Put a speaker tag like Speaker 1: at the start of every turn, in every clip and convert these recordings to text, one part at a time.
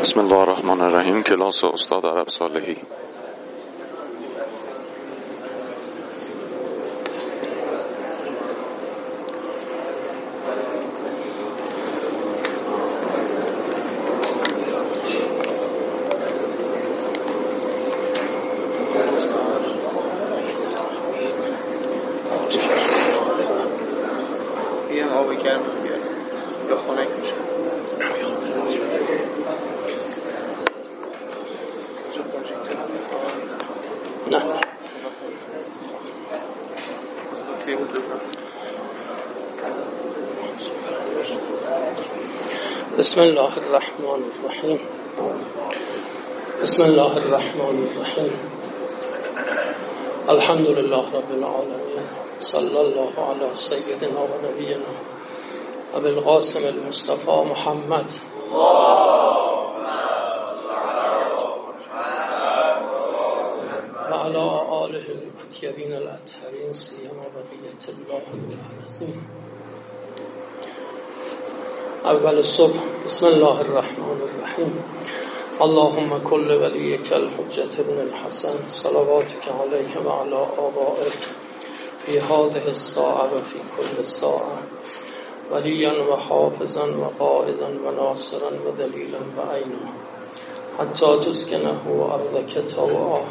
Speaker 1: بسم الله الرحمن الرحیم. کلاس استاد عرب صالحی.
Speaker 2: بسم الله الرحمن الرحیم بسم الله الرحمن الرحیم الحمد لله رب العالمين. صلى الله على سيدنا و نبینا ابو القاسم المصطفى محمد. وعلى آله الأطيبين الأطهرين سيما بقية الله العظيم. اول صبح. بسم الله الرحمن الرحیم. اللهم كل وليك الحجة ابن الحسن صلواتك عليه وعلى آبائه في هذه الساعة وفي كل ساعة. وليا وحافظا وقائدا وناصرا ودليلا بعينا حتى تسكنه أرضك طوعا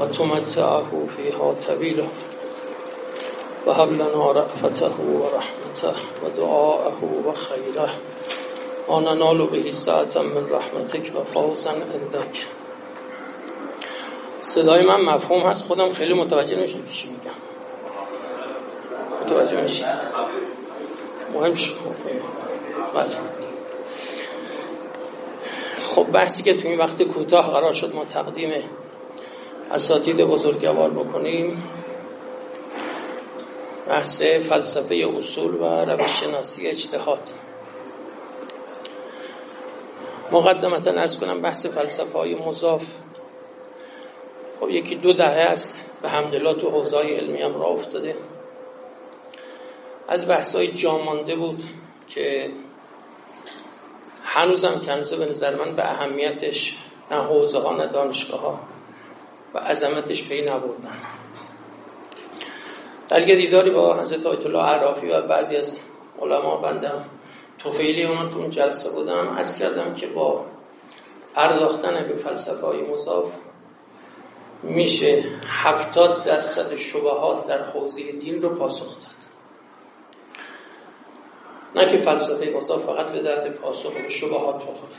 Speaker 2: وتمتعه فيها طويلا وهب لنا رأفته ورحمته ودعاءه وخيره وننال به ساعتا من رحمتك و فوزا صدای من مفهوم هست خودم خیلی متوجه نمیشم چی میگم. متوجه میشید مهم شد. بله. خب بحثی که تو این وقت کوتاه قرار شد ما تقدیم اساتید بزرگوار بکنیم. بحث فلسفه اصول و روش شناسی اجتهاد. مقدمتا ارز کنم بحث فلسفه های مضاف. خب یکی دو دهه است. به همدلله تو حوزای علمی هم را افتاده. از بحث های جامانده بود که هنوزم کنزه به نظر من به اهمیتش نه حوزه ها نه دانشگاه ها و عظمتش پی نبردن. در دیداری با حضرت آیت الله عرافی و بعضی از علما بندم. توفیلی اونا تو اون جلسه بودم عرض کردم که با پرداختن به فلسفه های مضاف میشه هفتاد درصد شبهات در حوزه دین رو پاسخ داد. نه که فلسفه مضاف فقط به درد پاسخ به شبهات بخوره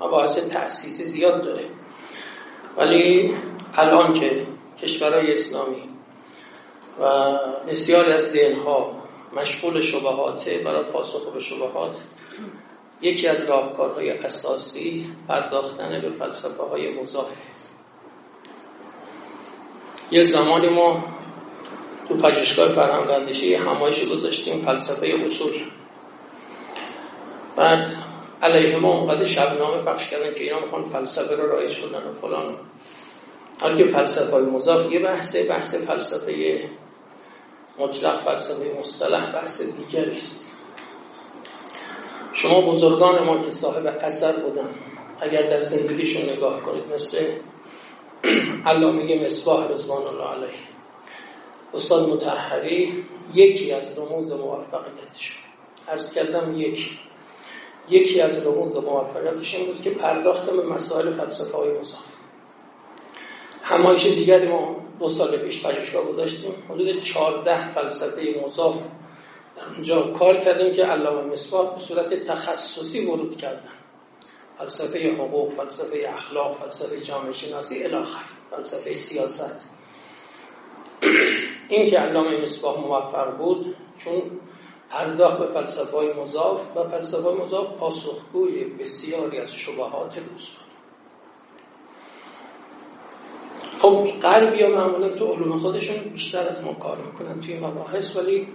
Speaker 2: مباحث تأسیسی زیاد داره. ولی الان که کشورهای اسلامی و بسیاری از ذهنها مشغول شبهات برای پاسخ به شبهات یکی از راهکارهای اساسی پرداختن به فلسفه های مضاف. یه زمانی ما تو پژوهشگاه فرهنگ اندیشه یه همایشی گذاشتیم فلسفه اصول. بعد علیه ما اونقدر شبنامه پخش کردن که اینا می‌خوان فلسفه رو رایج کنن و فلان. حالی که فلسفه های مضاف یه بحثه بحث فلسفه مطلق فلسفه مصطلح بحث دیگری است. شما بزرگان ما که صاحب اثر بودن اگر در زندگیشون نگاه کنید مثل علامه مصباح رضوان الله علیه. استاد متحری یکی از رموز موفقیتش عرض کردم یکی. یکی از رموز موفقیتش این بود که پرداخت به مسائل فلسفه های مضاف همایش دیگری ما دو سال پیش پژوهشگاه گذاشتیم. حدود 14 فلسفه مضاف در اونجا کار کردیم که علامه مصباح به صورت تخصصی ورود کردن. فلسفه حقوق فلسفه اخلاق فلسفه جامعه شناسی الاخر فلسفه سیاست. این که علامه مصباح موفق بود چون پرداخت به فلسفه های مضاف و فلسفه مضاف پاسخگوی بسیاری از شبهات روز خب غربی ها معمولا تو علوم خودشون بیشتر از ما کار می‌کنن توی مباحث ولی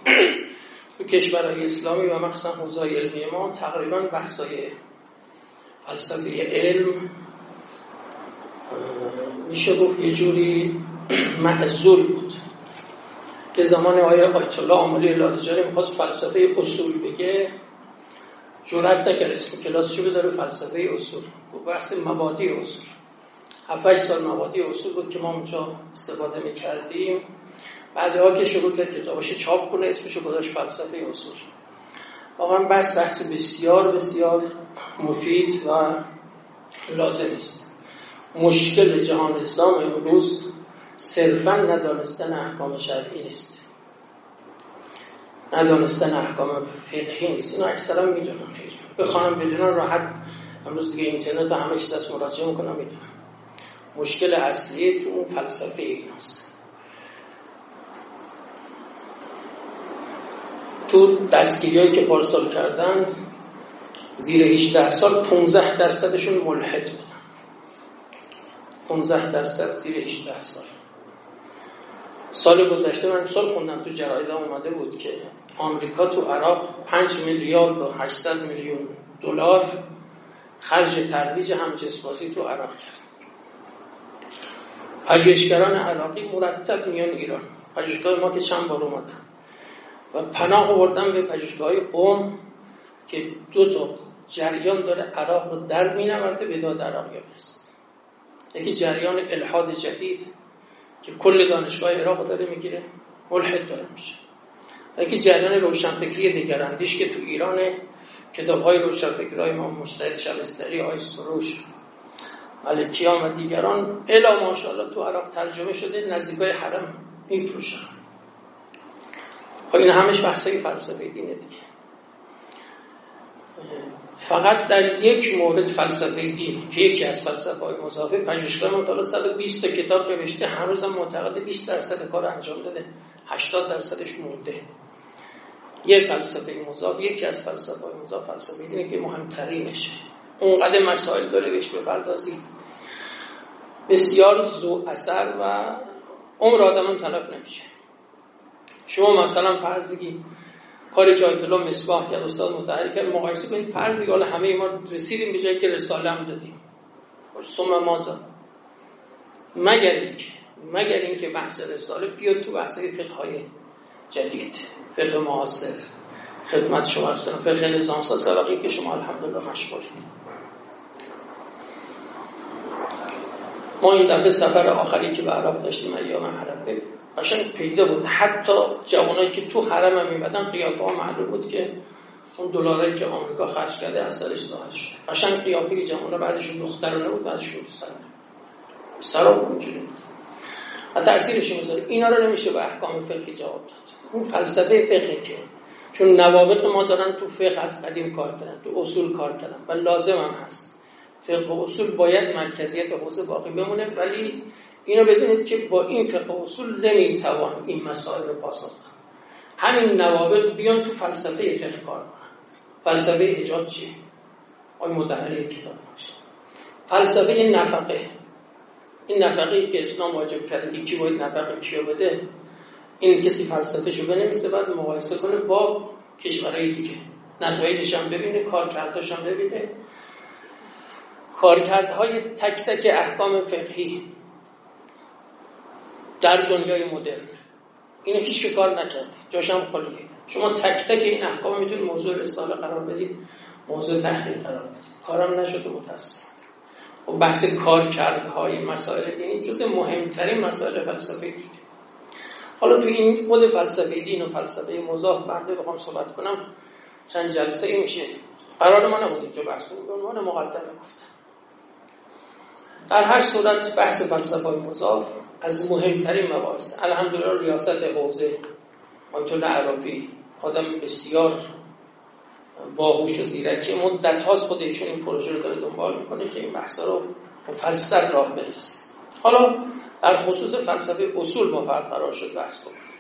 Speaker 2: تو کشورهای اسلامی و مخصوصا حوزه علمی ما تقریبا بحثای فلسفه علم میشه گفت یه جوری معذول بود. به زمان آیه آیت الله عملی لادجاری می‌خواست فلسفه اصول بگه. جرأت نکرد اسم کلاسشو بذاره فلسفه اصول. بحث مبادی اصول. 7 سال مبادی اصول بود که ما اونجا استفاده می‌کردیم. بعدها که شروع کرد کتابش چاپ کنه اسمشو گذاشت فلسفه اصول. واقعا بحث بحث بسیار بسیار مفید و لازم است. مشکل جهان اسلام امروز صرفا ندانستن احکام شرعی نیست. ندانستن احکام فقهی نیست. اینو اکثرا می‌دونن خیلی. بخوانم بدونن راحت. امروز دیگه اینترنت همه چیز دست مراجعه می‌کنم می‌دونم. مشکل اصلی تو اون فلسفه این است تو دستگیری که پارسال کردند زیر 18 سال 15 درصدشون ملحد بودن. 15 درصد زیر 18 سال. سال گذشته من سال خوندم تو جراید اومده بود که آمریکا تو عراق 5 میلیارد و 800 میلیون دلار خرج ترویج همجنسبازی تو عراق کرد. پژوهشگران عراقی مرتب میان ایران. پژوهشگاه ما که چند بار اومدن. و پناه آوردن به پژوهشگاه قوم که دو تا جریان داره عراق رو در مینورده به داد عراق برسد یکی جریان الحاد جدید که کل دانشگاه عراق داره می‌گیره ملحد داره میشه. یکی جریان روشنفکری دگراندیش که تو ایران کتاب های روشنفکرهای ما مشتهد شبستری آی سروش ملکیان و دیگران الا ماشاءالله تو عراق ترجمه شده نزدیکای حرم میفروشن. خب این همش بحثای فلسفه دینه دیگه. فقط در یک مورد فلسفه دین که یکی از فلسفه های مضافه پژوهشگاه مطالعه 120 تا کتاب نوشته هنوز هم معتقد 20 درصد کار انجام داده 80 درصدش مونده یه فلسفه مضاف یکی از فلسفه های مضاف فلسفه دینه که مهمترینشه. اونقدر مسائل داره بهش بپردازی بسیار زو اثر و عمر آدم تلف نمیشه. شما مثلا فرض بگی کاری که آیت الله مصباح یا استاد متحری کرد مقایسه کنید فرض بگی حالا همه ما رسیدیم به جایی که رساله هم دادیم. ثم مازا مگر اینکه مگر اینکه بحث رساله بیاد تو بحث فقه های جدید فقه معاصر. خدمت شما هستن فقه نظام ساز که شما الحمدلله مشغولید. ما این دفعه سفر آخری که به عرب داشتیم ایام عربه قشنگ پیدا بود. حتی جوانایی که تو حرم هم میمدن قیافه ها معلوم بود که اون دلارایی که آمریکا خرج کرده از سرش ظاهر شد. قشنگ قیافه که بعدشون دخترانه بود بعدشون سر. بود اونجوری بود. و تأثیرش می‌ذاره. اینا رو نمیشه به احکام فقهی جواب داد. اون فلسفه فقهی که چون نوابق ما دارن تو فقه از قدیم کار کردن تو اصول کار کردن و لازم هم هست. فقه اصول باید مرکزیت به حوزه باقی بمونه ولی اینو بدونید که با این فقه اصول نمی‌توان این مسائل رو پاسخ همین نوابق بیان تو فلسفه فقه کار فلسفه ایجاد چیه؟ آی مدهری کتاب نوشت. فلسفه نفقه. این نفقه که اسلام واجب کرده که کی باید نفقه کیو بده این کسی فلسفه شو بنویسه بعد مقایسه کنه با کشورهای دیگه. نتایجش هم ببینه کار هم ببینه. کارکردهای تک تک احکام فقهی در دنیای مدرن. اینو هیچ که کار نکرده. جاش هم خالیه شما تک تک این احکام می‌تونید موضوع رساله قرار بدید موضوع تحقیق قرار بدید. کارم نشده متاسف و بحث کارکردهای مسائل دینی جز مهمترین مسائل فلسفه دین حالا تو این خود فلسفه دین و فلسفه مضاف بنده بخوام صحبت کنم. چند جلسه این میشه. قرار ما نبود اینجا بحث کنیم به عنوان مقدمه گفتم. در هر صورت بحث فلسفه مضاف از مهمترین مباحث. الحمدلله ریاست حوزه آیت الله عربی آدم بسیار باهوش و زیرکی. مدت هاست ایشون این پروژه رو داره دنبال می‌کنه که این بحثا رو مفصل راه بندازه حالا در خصوص فلسفه اصول ما فرق قرار شد بحث کنیم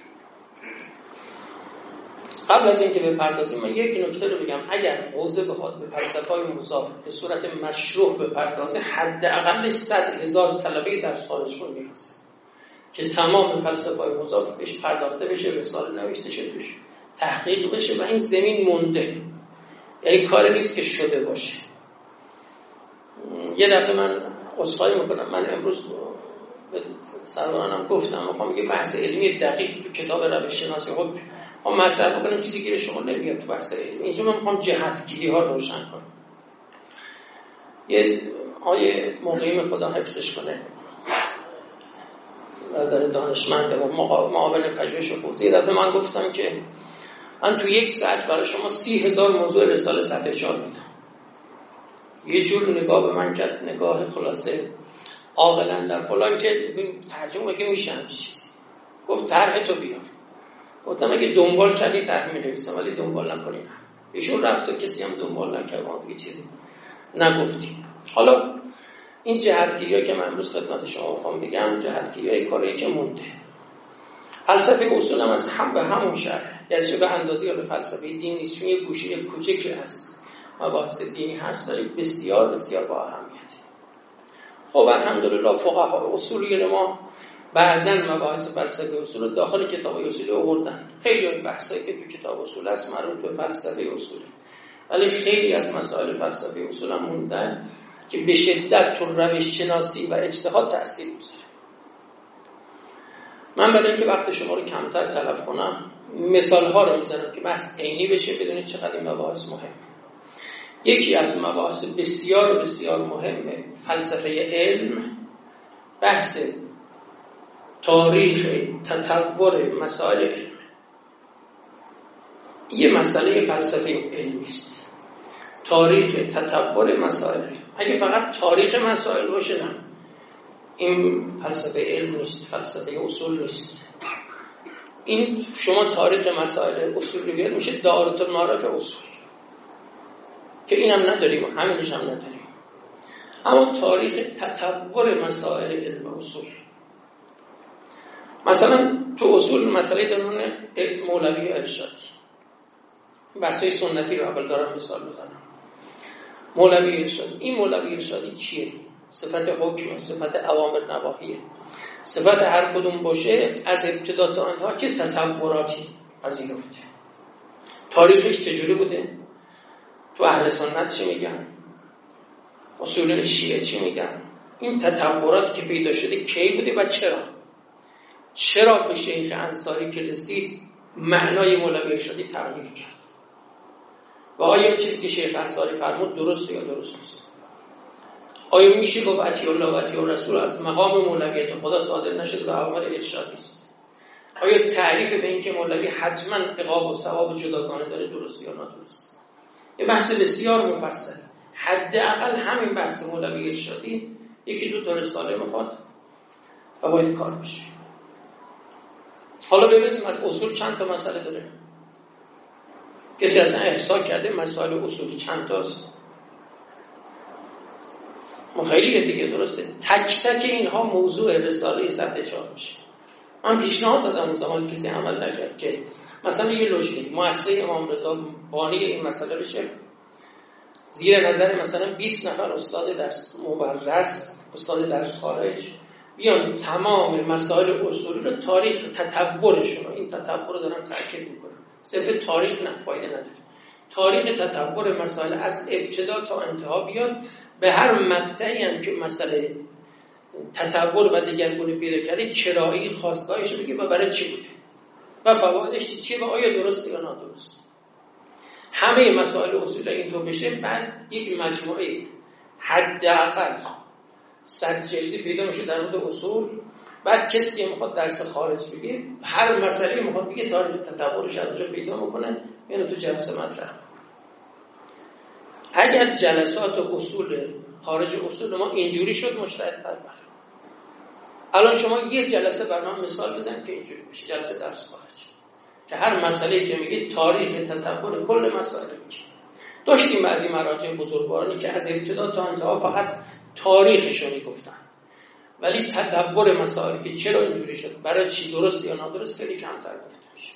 Speaker 2: قبل از اینکه بپردازیم من یک نکته رو بگم. اگر حوزه بخواد به فلسفه های مضاف به صورت مشروع بپردازه حداقلش صد هزار طلبه در خارج رو که تمام فلسفه های مضاف بهش پرداخته بشه رساله نوشته شه توش. تحقیق بشه و این زمین مونده. یعنی کار نیست که شده باشه. یه دفعه من اصخایی می‌کنم. من امروز به سرورانم گفتم می‌خوام یه بحث علمی دقیق کتاب روش شناسی خب ما مطرح بکنیم چیزی که شما نمیاد تو بحث علمی اینجا من می‌خوام جهتگیری ها روشن کنم. یه آیه مقیم خدا حفظش کنه. برادر دانشمند و معاون پژوهش و توضیح دفعه من گفتم که من تو یک ساعت برای شما سی هزار موضوع رساله سطح چهار میدم. یه جور نگاه به من کرد نگاه خلاصه. عاقلا در فلان که ترجمه که میشه چیزی. گفت طرح تو بیار. گفتم اگه دنبال کردی می نویسم ولی دنبال نکنی نه ایشون رفت و کسی هم دنبال نکرد ما دیگه چیزی نگفتی حالا این جهتگیری که من امروز خدمت شما می‌خوام بگم جهتگیری های کاری که مونده. فلسفه اصول هم هم به همون شهر. یعنی به اندازه یا به فلسفه دین نیست چون یه گوشه کوچکی هست. مباحث دینی هست ولی بسیار بسیار با اهمیت. خب الحمدلله فقها اصولی ما بعضا مباحث فلسفه اصول داخل کتاب اصول آوردن. خیلی این بحثایی که تو کتاب اصول هست مربوط به فلسفه اصولی. ولی خیلی از مسائل فلسفه اصول هم موندن که به شدت تو روش شناسی و اجتهاد تاثیر می‌ذاره. من برای اینکه وقت شما رو کمتر طلب کنم مثال ها رو می‌زنم که بحث عینی بشه بدونید چقدر این مباحث مهم یکی از مباحث بسیار بسیار مهم فلسفه علم بحث تاریخ تطور مسائل علم. یه مسئله فلسفه علمی است تاریخ تطور مسائل اگه فقط تاریخ مسائل باشه نه. این فلسفه علم نیست فلسفه اصول نیست. این شما تاریخ مسائل اصول رو بیاد میشه دارت المعارف اصول. که اینم نداریم همینش هم نداریم. اما تاریخ تطور مسائل علم اصول. مثلا تو اصول مسئله درون مولوی ارشادی. بحثای سنتی رو اول دارم مثال بزنم. مولوی ارشادی. این مولوی ارشادی چیه؟ صفت حکم صفت اوامر نواهیه. صفت هر کدوم باشه از ابتدا تا انتها چه تطوراتی پذیرفته؟ تاریخش چجوری بوده؟ تو اهل سنت چی میگن؟ اصول شیعه چی میگن؟ این تطوراتی که پیدا شده کی بوده و چرا؟ چرا به شیخ انصاری که رسید معنای مولوی ارشادی تغییر کرد؟ و آیا چیزی که شیخ انصاری فرمود درست یا درست نیست؟ آیا میشه گفت اتی الله و اتی رسول از مقام مولویت خدا صادر نشد و عوامل ارشادی است؟ آیا تعریف به اینکه مولوی حتما اقاب و ثواب جداگانه داره درست یا نادرست؟ یه بحث بسیار مفصل. حداقل همین بحث مولوی ارشادی یکی دو تا رساله می‌خواد و باید کار بشه. حالا ببینیم از اصول چند تا مسئله داره. کسی اصلا احسا کرده مسائل اصول چند تاست؟ خیلی دیگه درسته. تک تک اینها موضوع رساله سطح چهار میشه. من پیشنهاد دادم زمان کسی عمل نکرد که مثلا یه لوژیک مؤسسه امام رضا بانی این مسئله بشه زیر نظر مثلا 20 نفر استاد درس مبرز استاد درس خارج. بیان تمام مسائل اصولی رو تاریخ تطورشون این تطور رو دارم تاکید می‌کنم. صرف تاریخ نه فایده نداره. تاریخ تطور مسائل از ابتدا تا انتها بیاد. به هر مقطعی هم که مسئله تطور و دگرگونی پیدا کرده چرایی خواستگاهش بگه و برای چی بوده؟ و فوایدش چیه و آیا درسته یا نادرست؟ همه مسائل اصول این تو بشه بعد یک مجموعه حداقل صد جلدی پیدا میشه در مورد اصول. بعد کسی که می‌خواد درس خارج بگه هر مسئله می‌خواد بگه تاریخ تطورش از اونجا پیدا می‌کنه یعنی تو جلسه مطرح. اگر جلسات و اصول خارج اصول ما اینجوری شد مشتهد بر الان شما یک جلسه بر مثال بزن که اینجوری بشه جلسه درس خارج. که هر مسئله که میگه تاریخ تطور کل مسائل میگه داشتیم بعضی مراجع بزرگوارانی که از ابتدا تا انتها فقط تاریخشو می‌گفتن. ولی تطور مسائل که چرا اینجوری شد برای چی درست یا نادرست خیلی کمتر گفته میشه.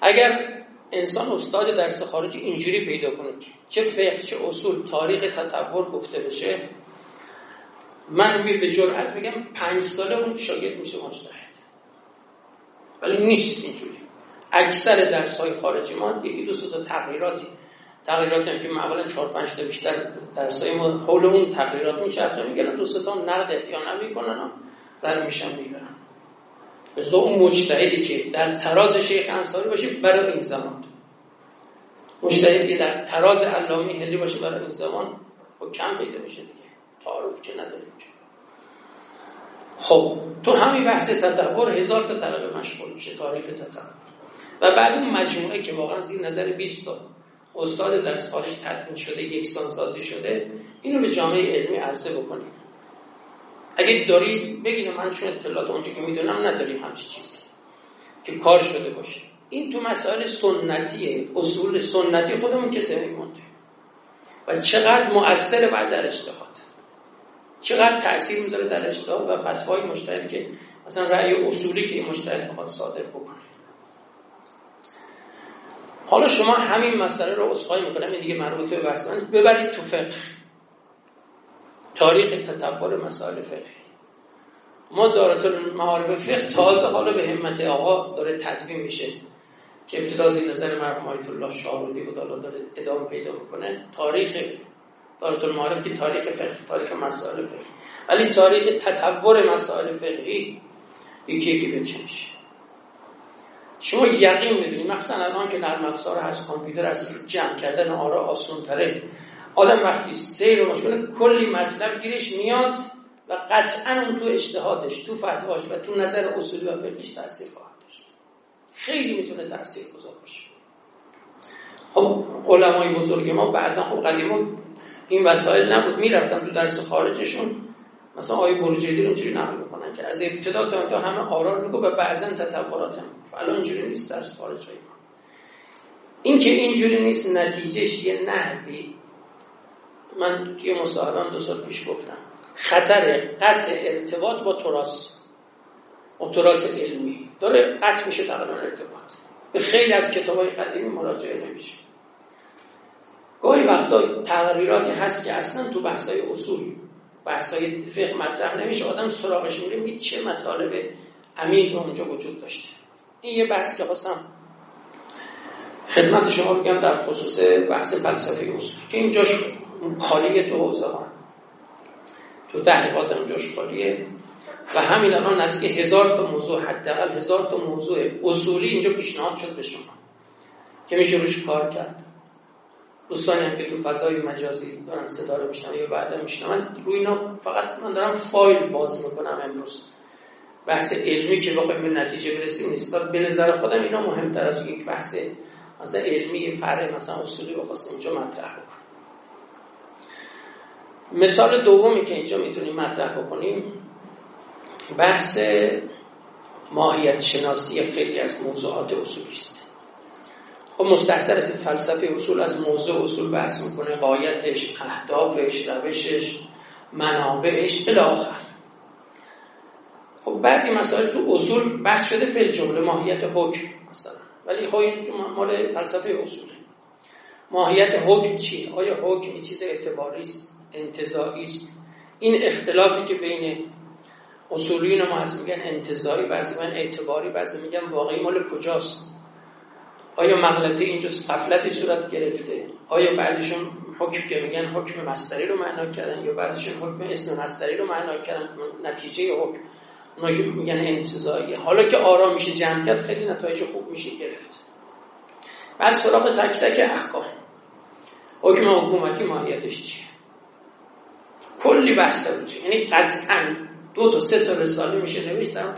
Speaker 2: اگر انسان استاد درس خارجی اینجوری پیدا کنه چه فقه چه اصول تاریخ تطور گفته بشه من به جرأت بگم پنج ساله اون شاگرد میشه مجتهد. ولی نیست اینجوری. اکثر درس های خارجی ما یکی دو تا تغییراتی تغییرات هم که معمولا 4 5 تا بیشتر درسای ما حول اون تغییرات میشه میگن دو سه تا نقد یا نمی‌کنن رد میشن میگن به اون مجتهدی که در تراز شیخ انصاری باشه برای این زمان. مجتهدی که در تراز علامی هلی باشه برای این زمان با کم پیدا میشه دیگه. تعارف که نداریم خب تو همین بحث تطور هزار تا طلب مشغول میشه تاریخ تطور و بعد اون مجموعه که واقعا از این نظر 20 تا. استاد در خارج تدوین شده یکسان سازی شده اینو به جامعه علمی عرضه بکنیم. اگه دارید بگید من چون اطلاعات اونجا که می‌دونم نداریم همچی چیزی که کار شده باشه. این تو مسائل سنتیه اصول سنتی خودمون زمین مونده و چقدر مؤثر بعد در اجتهاد. چقدر تاثیر می‌ذاره در اجتهاد و فتوای مشتهد که مثلا رأی اصولی که مشتهد می‌خواد صادر بکنه. حالا شما همین مسئله رو اسخای می‌کنم این دیگه مربوط به ببرید تو فقه. تاریخ تطور مسائل فقهی ما دارت المعارف فقه تازه حالا به همت آقا داره تدوین میشه. که ابتدا نظر مرحوم آیت الله شاهرودی بود حالا داره ادامه پیدا می‌کنه. تاریخ دارت المعارف که تاریخ فقه تاریخ مسائل فقهی ولی تاریخ تطور مسائل فقهی یکی یکی میشه شما یقین بدونید مثلا الان که در افزار هست کامپیوتر هست جمع کردن آرا آسان تره آدم وقتی سیر رو مشغول کلی مطلب گیرش میاد و قطعا اون تو اجتهادش تو فتواش و تو نظر اصولی و فقهیش تاثیر خواهد داشت. خیلی می‌تونه تاثیر گذار باشه. خب علمای بزرگ ما بعضا خب قدیما این وسایل نبود. می‌رفتن تو درس خارجشون مثلا آیه برجیدی رو اینجوری نقل می‌کنن که از ابتدا تا تا همه آرا رو و بعضا تطورات هم. الان اینجوری نیست درس خارج ما این که اینجوری نیست نتیجهش یه نحوی. من توی مصاحبه دو سال پیش گفتم. خطر قطع ارتباط با تراس با تراس علمی. داره قطع میشه تقریبا ارتباط. به خیلی از کتاب های قدیمی مراجعه نمیشه. گاهی وقتا تغییراتی هست که اصلا تو بحث های اصول بحث های فقه مطرح نمیشه آدم سراغش میره میگه چه مطالب عمیق اونجا وجود داشته. این یه بحث که خواستم خدمت شما بگم در خصوص بحث فلسفه اصول که اینجاش خالیه تو حوزه ها. تو تحقیقات اونجاش خالیه. و همین الان نزدیک هزار تا موضوع حداقل هزار تا موضوع اصولی اینجا پیشنهاد شد به شما که میشه روش کار کرد. دوستانی هم که تو فضای مجازی دارن صدا رو میشنن یا بعدا میشنن روی اینا فقط من دارم فایل باز می‌کنم امروز. بحث علمی که بخوایم به نتیجه برسیم نیست. به نظر خودم اینا مهمتر از یک بحث مثلا علمی فرع مثلا اصولی بخواستم اینجا مطرح بکنم مثال دومی که اینجا می‌تونیم مطرح بکنیم بحث ماهیت شناسی خیلی از موضوعات اصولی است. خب مستحصر از فلسفه اصول از موضوع اصول بحث می‌کنه قایتش اهدافش روشش منابعش الاخر خب بعضی مسائل تو اصول بحث شده فعل جمله ماهیت حکم مثلا. ولی خب این مال فلسفه اصوله. ماهیت حکم چی؟ آیا حکم چیز اعتباری است انتظایی است؟ این اختلافی که بین اصولیین ما هست میگن انتظایی بعضی من اعتباری بعضی میگن واقعی مال کجاست؟ آیا مغلطه اینجا قفلتی صورت گرفته؟ آیا بعضیشون حکم که میگن حکم مستری رو معنا کردن یا بعضیشون حکم اسم مستری رو معنا کردن؟ نتیجه حکم. اونا که میگن انتظایی. حالا که آرام میشه جمع کرد خیلی نتایج خوب میشه گرفت. بعد سراغ تک تک احکام. حکم حکومتی ماهیتش چیه؟ کلی بحث بود یعنی قطعا دو تا سه تا رساله میشه نوشت در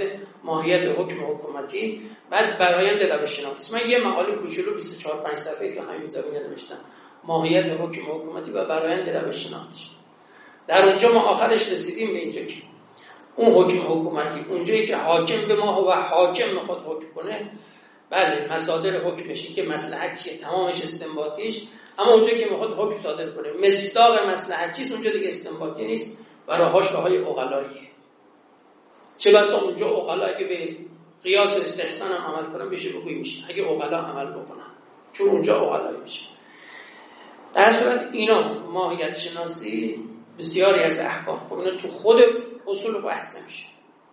Speaker 2: ماهیت حکم حکومتی بعد برایند روش شناختی من یه مقاله کوچولو 24 5 صفحه که همین زمینه نوشتم. ماهیت حکم حکومتی و برایند روش شناختی در اونجا ما آخرش رسیدیم به اینجا که اون حکم حکومتی اونجایی که حاکم به ما و حاکم می‌خواد حکم کنه بله مصادر حکمشی که مسلحت چیه؟ تمامش استنباطیش. اما اونجایی که می‌خواد حکم صادر کنه. مصداق مسلحت چیست؟ اونجا دیگه استنباطی نیست. و راهاش راهای اقلاییه بسا اونجا اقلا به قیاس استحسان هم عمل کنن بشه بگوی میشه. اگه اقلا عمل بکنن. چون اونجا اقلایی میشه. در صورت اینا ماهیت شناسی بسیاری از احکام. خب تو خود اصول بحث نمیشه.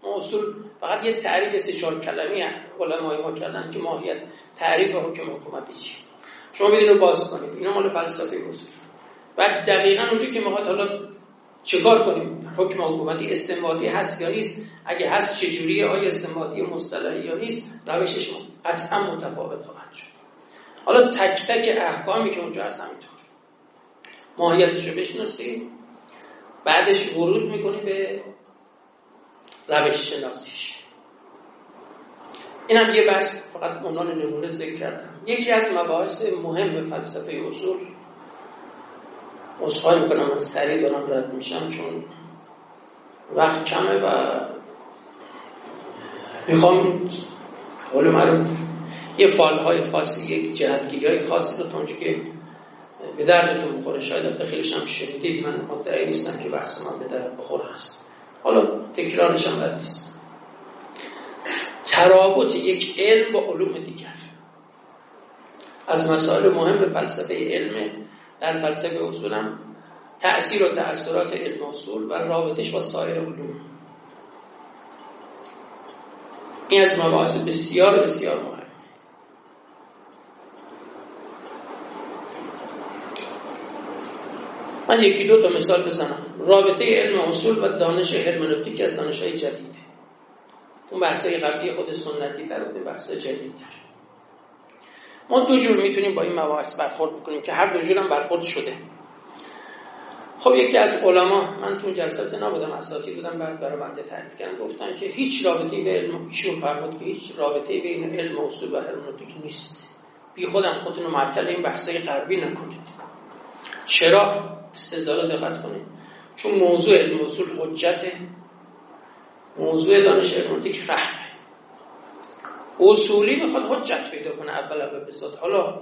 Speaker 2: ما اصول فقط یه تعریف سه چهار کلمی علمای ما کردن که ماهیت تعریف حکم حکومتی چیه شما بدین رو باز کنید. اینا مال فلسفه اصول. بعد دقیقا اونجا که می‌خواد حالا چکار کنیم؟ حکم حکومتی استنباطی هست یا نیست؟ اگه هست چجوریه آیا استنباطی مصطلحی یا نیست؟ روشش قطعا متفاوت خواهد شد. حالا تک تک احکامی که اونجا هست همینطور. ماهیتش رو بشناسی بعدش ورود می‌کنی به روش شناسیش. اینم یه بحث فقط عنوان نمونه ذکر کردم. یکی از مباحث مهم فلسفه اصول. اصخای می‌کنم من سریع دارم رد میشم چون وقت کمه و می‌خوام قول معروف یه فالهای خاصی یک جهتگیری های خاصی رو تونجه که به دردتون بخوره شاید البته خیلیش هم شنیدید. من مدعی نیستم که بحث من به درد بخوره هست. حالا تکرارش هم بد نیست. ترابط یک علم با علوم دیگر. از مسائل مهم فلسفه علم در فلسفه اصولم تأثیر و تأثیرات علم اصول و رابطش با سایر علوم. این از مباحث بسیار بسیار مهم من یکی دو تا مثال بزنم. رابطه علم اصول و دانش هرمنوتیک از دانش های جدیده. اون بحثای قبلی خود سنتی تر و بحث جدید تر ما دو جور می‌تونیم با این مباحث برخورد بکنیم که هر دو جور هم برخورد شده. خب یکی از علما من تو جلسات نبودم اساتی بودم بعد برای بنده تعریف کردن گفتن که هیچ رابطه‌ای به علم ایشون فرمود که هیچ رابطه‌ای بین علم اصول و هرمنوتیک نیست. بی خودم خودتون رو معطل این بحثای غربی نکنید. چرا؟ استدلال دقت کنید. چون موضوع علم اصول حجت موضوع دانش هرمنوتیک فهمه. اصولی می‌خواد حجت پیدا کنه اول اول بساد حالا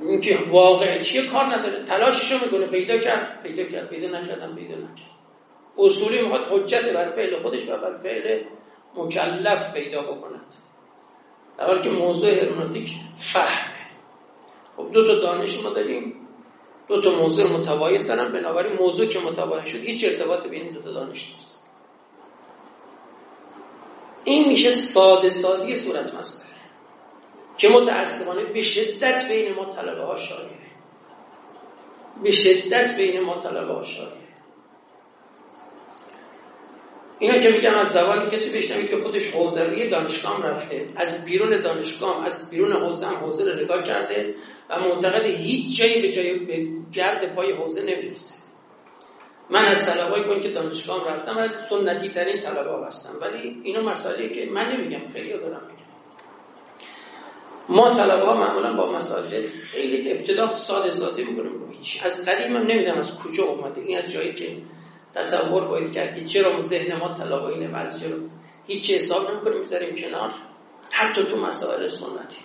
Speaker 2: اینکه واقع چیه کار نداره؟ تلاششو می‌کنه. پیدا کرد. پیدا کرد. پیدا نکردم. پیدا نکرد اصولی می‌خواد حجت بر فعل خودش و بر فعل مکلف پیدا بکند. در حالی که موضوع هرمنوتیک فهمه خب دو تا دانش ما داریم. دو تا موضوع متواید دارن. بنابراین موضوع که متواید شد هیچ ارتباط بین این دو تا دانش نیست. این میشه ساده سازی صورت مسئله که متاسفانه به شدت بین ما طلبه ها شایعه. به شدت بین ما طلبه ها شایعه. اینا که میگم از زبان کسی بشنوید که خودش حوزوی دانشگاه رفته از بیرون دانشگاه از بیرون حوزه هم حوزه رو نگاه کرده و معتقد هیچ جایی به جای به گرد پای حوزه نمی‌رسه. من از طلبایی کنم که دانشگاه رفتم و سنتی ترین طلبا هستم. ولی اینا مسائلی که من نمیگم خیلی دارم میگم ما طلبه ها معمولا با مسائل خیلی ابتدا ساده سازی می‌کنیم هیچ از قدیم هم نمی‌دونم از کجا اومده. این از جایی که تصور باید کرد که چرا ذهن ما طلبه اینه و از چرا هیچ حساب نمی‌کنیم می‌ذاریم کنار. حتی تو مسائل سنتی.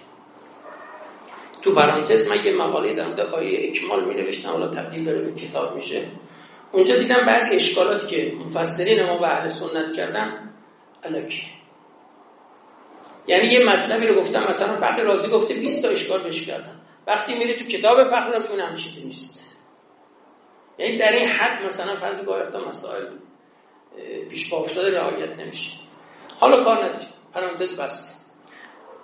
Speaker 2: تو پرانتز من یه مقاله در مورد اکمال می نوشتم حالا تبدیل داره به کتاب میشه. اونجا دیدم بعضی اشکالاتی که مفسرین ما به اهل سنت کردن الکی. یعنی یه مطلبی رو گفتم مثلا فقر رازی گفته 20 تا اشکال بهش کردن وقتی میری تو کتاب فقر رازی اون هم چیزی نیست. یعنی در این حد مثلا فرض گاه مسائل پیش با افتاده رعایت نمیشه. حالا کار نداشت. پرانتز بس.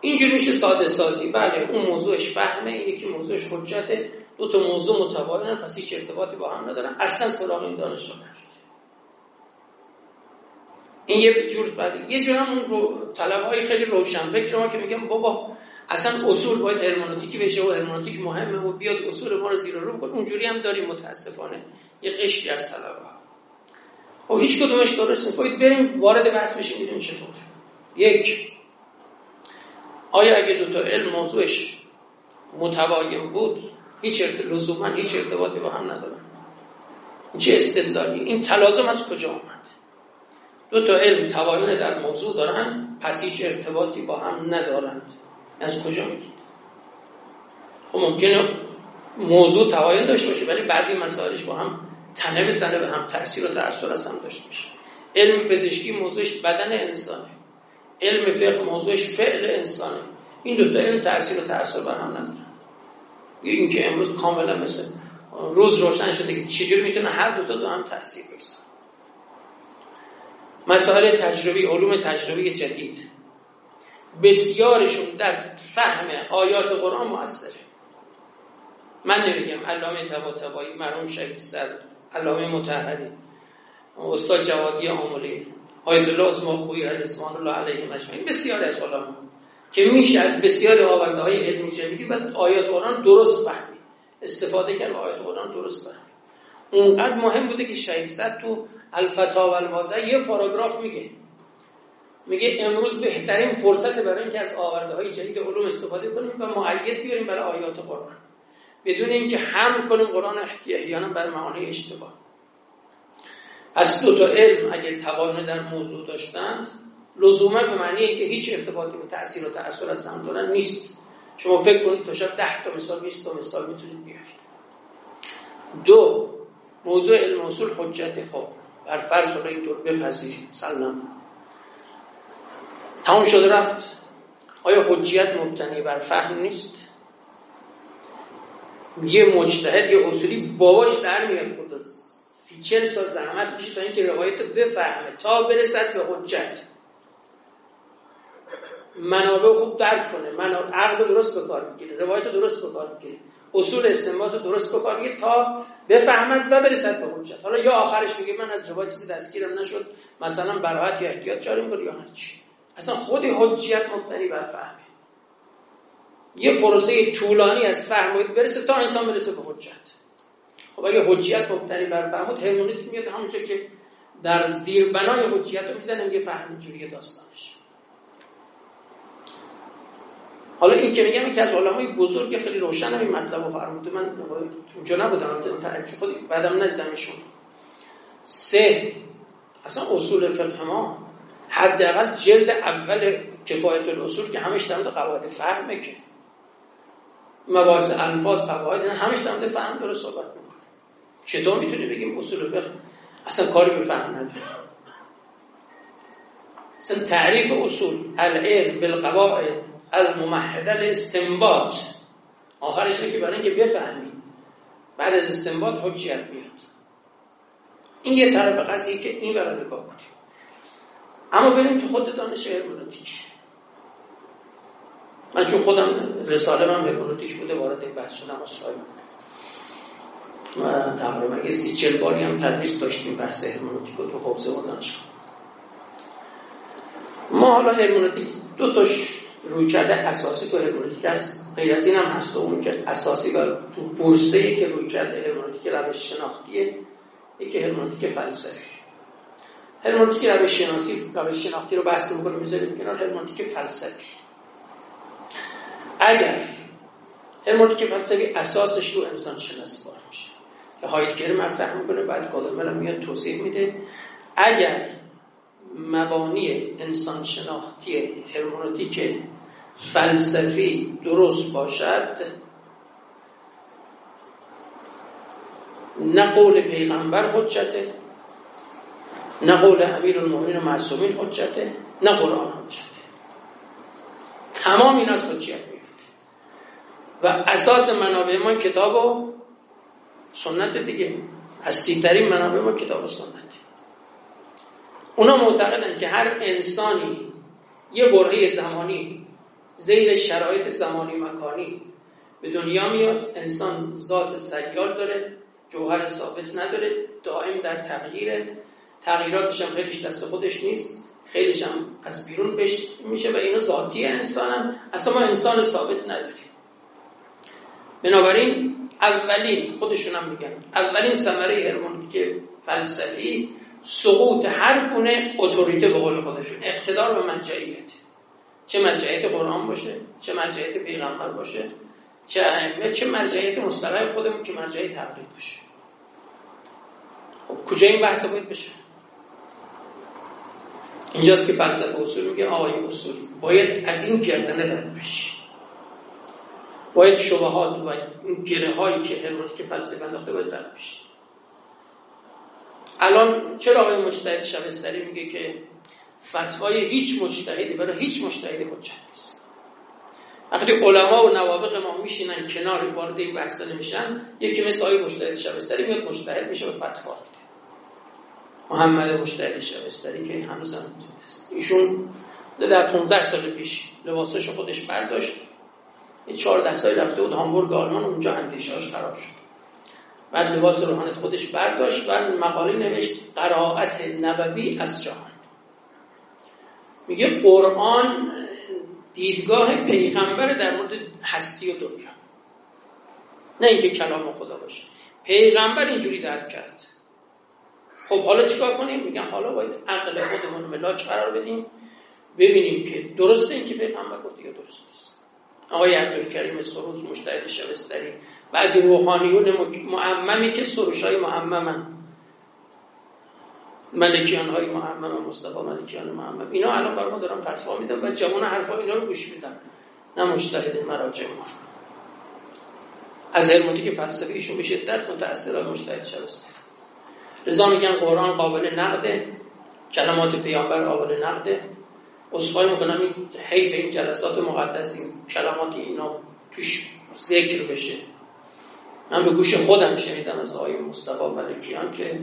Speaker 2: اینجوری میشه ساده سازی. بله اون موضوعش فهمه یکی موضوعش حجته. دو تا موضوع متباینن پس هیچ ارتباطی با هم ندارن. اصلا سراغ این دانش این یه جور بعد یه جور هم رو طلب خیلی روشن. فکر ما که میگم بابا اصلا اصول باید هرمنوتیکی بشه و هرمنوتیک مهمه و بیاد اصول ما رو زیر رو کنه. اونجوری هم داریم متاسفانه. یه قشری از طلب ها خب هیچ کدومش درست نیست. باید بریم وارد بحث بشیم ببینیم چطور یک. آیا اگه دو تا علم موضوعش متوایم بود هیچ ارتباط لزوما هیچ ارتباطی با هم ندارن. چه استدلالی؟ این تلازم از کجا اومد؟ دو تا علم تواین در موضوع دارن پس هیچ ارتباطی با هم ندارند. از کجا؟ خب ممکنه موضوع تواین داشته باشه ولی بعضی مسائلش با هم تنه بزنه به هم تاثیر و تاثیر از هم داشته باشه. علم پزشکی موضوعش بدن انسانه. علم فقه موضوعش فعل انسانه. این دو تا علم تاثیر و تاثیر بر هم ندارن. این که امروز کاملا مثل روز روشن شده که چجوری می‌تونه هر دو تا دو هم تاثیر بگذاره مسائل تجربی علوم تجربی جدید. بسیارشون در فهم آیات قرآن موثره. من نمیگم علامه طباطبایی مرحوم شهید سر علامه متحری استاد جوادی آمولی آیت الله عثمان خویی رضوان الله علیه مجمعین بسیار از علما که میشه از بسیار آورده های علمی جدیدی و آیات قرآن درست فهمید. استفاده کرد آیات قرآن درست فهمید. اونقدر مهم بوده که شهید صد تو الفتا و یه پاراگراف میگه. میگه امروز بهترین فرصت برای اینکه از آورده های جدید علوم استفاده کنیم و معید بیاریم برای آیات قرآن. بدون اینکه هم کنیم قرآن احتیانا بر معانی اشتباه. از دو تا علم اگه توان در موضوع داشتند لزوما به معنی که هیچ ارتباطی به تاثیر و تاثیر از هم دارن نیست. شما فکر کنید تا شاید 10 تا مثال 20 تا مثال می‌تونید بیارید. دو موضوع علم اصول حجت خوب بر فرض رو اینطور بپذیریم. سلام. تمام شده رفت. آیا حجیت مبتنی بر فهم نیست؟ یه مجتهد یه اصولی باباش در میاد. خود سی چل سال زحمت میشه تا اینکه روایت بفهمه. تا برسد به حجت. منابع خوب درک کنه. منابع عقل درست به کار می‌گیره. روایت درست به کار می‌گیره. اصول استنباط درست به کار می‌گیره تا بفهمد و برسد به حجت. حالا یا آخرش میگه من از روایت چیزی دستگیرم نشد مثلا براحت یا احتیاط جاری می‌کنه یا هرچی اصلا خود حجیت مبتنی بر فهمه یه پروسه طولانی از فهم برسه تا انسان برسه به حجت. خب اگه حجیت مبتنی بر فهم بود هرمونیتیک میاد همونجا که در زیر بنای حجیت رو می‌زنه میگه فهم جوری داستانش. حالا این که میگم که از علمای بزرگ خیلی روشن این مطلب رو فرموده من اونجا نبودم تعجب خودی بعدم ندیدمشون سه اصلا اصول فقه ما حداقل جلد اول کفایت الاصول که همش در قواعد فهمه که. مباحث انفاس قواعد همش در فهم داره صحبت می‌کنه. چطور می‌تونی بگیم اصول فقه اصلا کاری به فهم نداره؟ اصلا تعریف اصول العلم بالقواعد الممحده الاستنباط. آخرش که برای اینکه بفهمی بعد از استنباط حجیت میاد؟ این یه طرف قضیه که این برای نگاه کنیم اما بریم تو خود دانش هرمونوتیک. من چون خودم رساله من هرمونوتیک بوده وارد این بحث شدم از شای و تقریبا یه سی چل باری هم تدریس داشتیم بحث هرمونوتیک رو تو حوزه و دانشگاه. ما حالا هرمونوتیک دو تاش روی کرده اساسی تو هرمونوتیک هست غیر از این هم هست. اون که اساسی و تو بورسه که روی کرده هرمونوتیک روش شناختیه یکی هرمونوتیک فلسفی هرمونوتیک روش شناسی روش شناختی رو بحث می‌کنه می‌ذاریم کنار هرمونوتیک فلسفی اگر هرمونوتیک فلسفی اساسش رو انسان شناسی بار میشه که هایدگر مطرح می‌کنه بعد گادامر میاد توضیح میده. اگر مبانی انسان شناختی هرمونوتیک فلسفی درست باشد نه قول پیغمبر حجته نه قول امیر المؤمنین و معصومین حجته نه قرآن حجته. تمام این از حجیت میفته و اساس منابع ما کتاب و سنت دیگه. اصلی ترین منابع ما کتاب و سنت. اونا معتقدن که هر انسانی یه برهه زمانی زیر شرایط زمانی مکانی. به دنیا میاد انسان ذات سیال داره جوهر ثابت نداره دائم در تغییره. تغییراتش هم خیلیش دست خودش نیست خیلیش هم از بیرون بش میشه و اینا ذاتی انسانن. اصلا ما انسان ثابت نداریم. بنابراین اولین خودشون هم میگن اولین ثمره هرمونتیک فلسفی سقوط هر گونه اتوریته به قول خودشون اقتدار به مرجعیت چه مرجعیت قرآن باشه چه مرجعیت پیغمبر باشه چه ائمه چه مرجعیت مصطلح خودمون که مرجعیت تقلید باشه. خب کجا این بحث باید بشه؟ اینجاست که فلسفه اصول میگه آقای اصول باید از این گردن رد بشی. باید شبهات و این گره هایی که هرمونی که فلسفه انداخته باید رد بشی. الان چرا آقای مجتهد شبستری میگه که فتوای هیچ مجتهدی برای هیچ مجتهدی حجت نیست. وقتی علما و نوابق ما میشینن کنار وارد این بحث نمیشن یکی مثل آقای مجتهد شبستری میاد مجتهد میشه به فتوا محمد مجتهد شبستری که هنوز هم است. ایشون در 15 سال پیش لباسش خودش برداشت. این 14 سال رفته بود هامبورگ آلمان اونجا اندیشهاش خراب شد. بعد لباس روحانیت خودش برداشت و مقاله نوشت قرائت نبوی از جهان. میگه قرآن دیدگاه پیغمبر در مورد هستی و دنیا. نه اینکه کلام خدا باشه. پیغمبر اینجوری درک کرد. خب حالا چیکار کنیم؟ میگم حالا باید عقل خودمون ملاک قرار بدیم. ببینیم که درسته اینکه پیغمبر گفت یا درست نیست. آقای عبدالکریم سروز مشتهد شبستری بعضی روحانیون معممی که سروش های معممن. ملکیان های معمم مصطفی ملکیان معمم اینا الان برای ما دارن فتوا میدن و جوان حرفا اینا رو گوش میدن. نه مجتهد مراجع ما. از هرمونی که فلسفه ایشون به شدت متأثر از مجتهد شبستری رضا میگن قرآن قابل نقده کلمات پیامبر قابل نقده اصفای می‌کنم این حیف این جلسات مقدس این کلمات اینا توش ذکر بشه. من به گوش خودم شنیدم از آقای مصطفی ملکیان که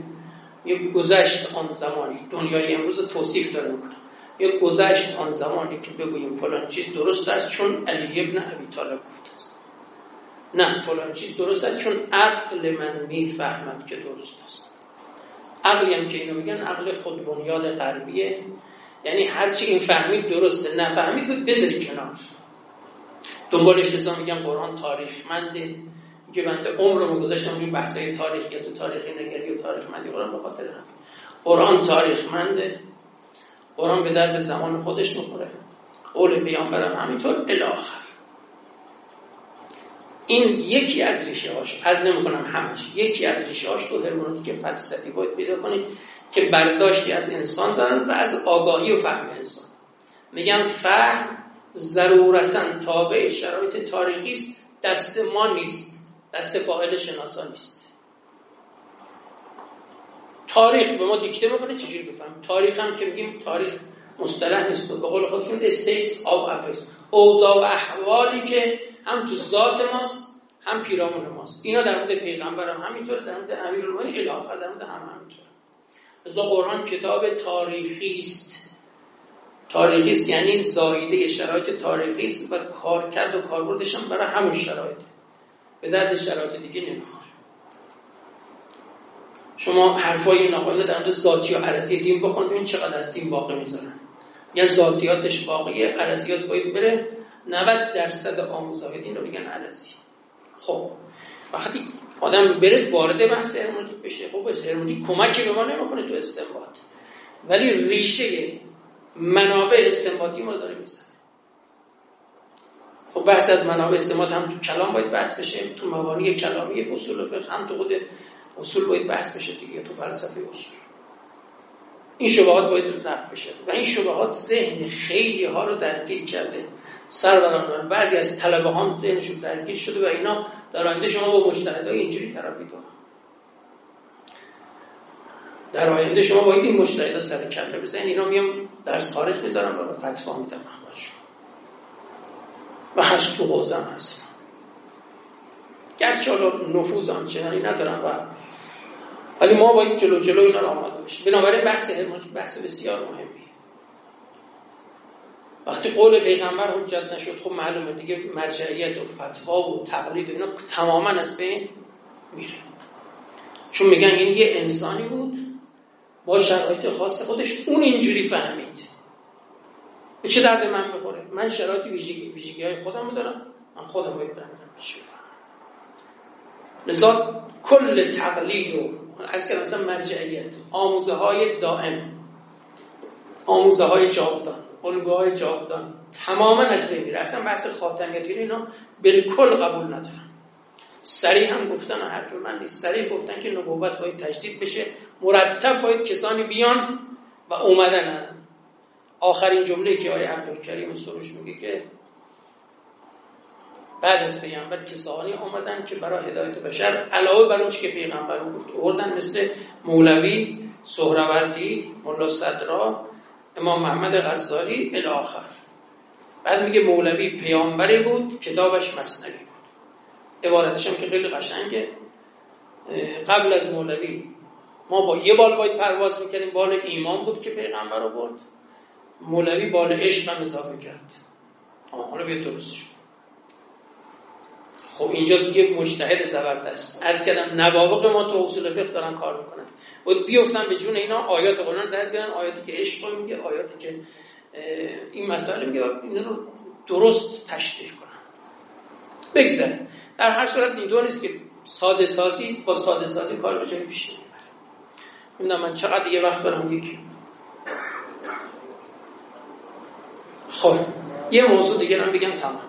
Speaker 2: یک گذشت آن زمانی. دنیای امروز توصیف داره می‌کنه. یک گذشت آن زمانی که بگوییم فلان چیز درست است چون علی ابن ابی طالب گفته است. نه فلان چیز درست است چون عقل من می‌فهمد که درست است. عقلی هم که اینو میگن عقل خود بنیاد غربیه. یعنی هرچی این فهمید درسته نفهمید بود بذاری کنار. دنبالش لسا میگم قرآن تاریخمنده. که بنده عمرمو گذاشتم روی بحثای تاریخی تو تاریخی نگری و تاریخ مندی. قرآن به خاطر هم قرآن تاریخمنده قرآن به درد زمان خودش می‌خوره. قول پیامبرم همینطور الاخر. این یکی از ریشه هاش از نمی‌کنم همش یکی از ریشه هاش تو هرمونوتیک فلسفی باید پیدا کنید که برداشتی از انسان دارن و از آگاهی و فهم انسان. میگن فهم ضرورتا تابع شرایط تاریخی است دست ما نیست. دست فاعل شناسا نیست. تاریخ به ما دیکته می‌کنه چجوری بفهم تاریخ هم که میگیم تاریخ مصطلح نیست. به قول خودشون states of affairs اوضاع و احوالی که هم تو ذات ماست هم پیرامون ماست. اینا در مورد پیغمبر هم همینطوره در مورد امیرالمومنین الی آخر در مورد هم همینطوره. از قرآن کتاب تاریخی است تاریخی است یعنی زایده شرایط تاریخی است و کارکرد و کاربردش هم برای همون شرایط به درد شرایط دیگه نمی‌خوره. شما حرفای این در مورد ذاتی و عرضی دین بخون ببین چقدر از دین باقی می‌ذارن. یا ذاتیاتش باقیه عرضیات باید بره. 90 درصد آموزهای رو میگن عرضی. خب وقتی آدم بره وارد بحث هرمونتیک بشه خب بس هرمونتیک کمکی به ما نمی‌کنه تو استنباط. ولی ریشه منابع استنباطی ما داره می‌زنه. خب بحث از منابع استنباط هم تو کلام باید بحث بشه تو مبانی کلامی اصول فقه هم تو خود اصول باید بحث بشه دیگه تو فلسفه اصول. این شبهات باید رفت بشه و این شبهات ذهن خیلی ها رو درگیر کرده. سر بعضی از طلبه هم ذهنشون درگیر شده و اینا در آینده شما با مجتهدای اینجوری دو در آینده شما باید این مجتهدا سر کله بزنین اینا میام درس خارج می‌ذارم و فتوا میدم احمد و هست تو حوزم هست. گرچه حالا نفوذ آنچنانی ندارم و ولی ما باید جلو جلو اینا رو آماده بشیم بنابراین بحث هرمونتیک بحث بسیار مهمی وقتی قول پیغمبر حجت نشد خب معلومه دیگه مرجعیت و فتوا و تقلید و اینا تماما از بین میره. چون میگن این یه انسانی بود با شرایط خاص خودش اون اینجوری فهمید. به چه درد من بخوره من شرایط ویژگی ویژگی های خودم دارم. من خودم باید برم چی لذا کل تقلید و از که مثلا مرجعیت آموزه های دائم آموزه های جاودان الگوهای جاودان تماما از بین اصلا بحث خاتمیت اینا بالکل قبول ندارن. سریع هم گفتن حرف من نیست. سریع گفتن که نبوت باید تجدید بشه مرتب باید کسانی بیان و اومدن. آخرین جمله که آیه عبدالکریم سروش میگه که بعد از پیغمبر کسانی آمدن که برای هدایت بشر علاوه بر که پیغمبر بود مثل مولوی سهروردی ملا صدرا امام محمد غزالی الاخر. بعد میگه مولوی پیامبری بود کتابش مصنوی بود. عبارتش هم که خیلی قشنگه. قبل از مولوی ما با یه بال باید پرواز می‌کنیم بال ایمان بود که پیغمبر رو برد مولوی بال عشق هم اضافه کرد آه حالا بیا درستش خب اینجا دیگه مجتهد زبردست عرض کردم نوابق ما تو اصول فقه دارن کار می‌کنن. باید بیفتن به جون اینا آیات قرآن در بیارن آیاتی که عشق میگه آیاتی که این مسئله میگه این رو درست تشریح کنن. بگذاریم. در هر صورت نیدو نیست که ساده سازی با ساده سازی کار به جای پیش نمی‌بره من چقدر دیگه وقت دارم یکی خب. یه موضوع دیگه هم بگم تمام.